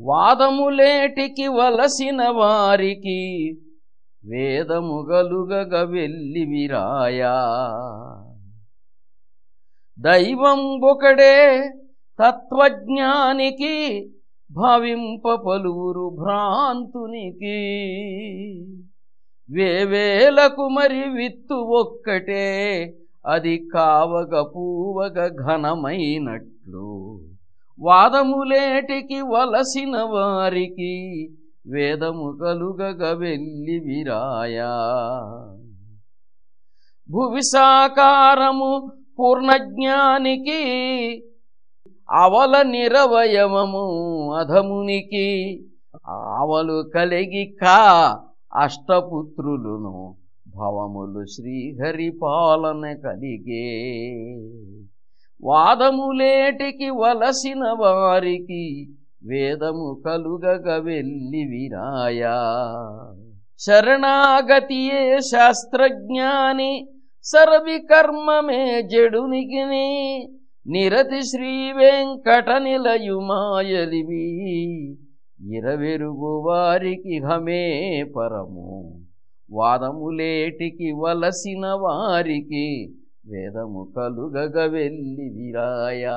వాదములేటికి వలసిన వారికి వేదముగలుగగ వెళ్ళి విరాయా. దైవం ఒకడే తత్వజ్ఞానికి భావింప పలువురు భ్రాంతునికి వేవేలకు మరి విత్తు ఒక్కటే అది కావగ పూవగ ఘనమైనట్టు. వాదములేటికి వలసిన వారికి వేదము కలుగగ వెళ్ళి విరాయా. భువి సాకారము పూర్ణజ్ఞానికి అవల నిరవయవము అధమునికి ఆవలు కలిగి కా అష్టపుత్రులును భవములు శ్రీహరి పాలన కలిగే. వాదములేటికి వలసిన వారికి వేదము కలుగగ వెళ్ళి విరాయా శరణాగతియే శాస్త్రజ్ఞాని సర్వికర్మమే జడునికి నిరతి శ్రీ వెంకట నిలయుమాయలివి ఇరవెరుగు వారికి హమే పరము వాదములేటికి వలసిన వారికి వేదము కలుగగ వెళ్ళి విరాయా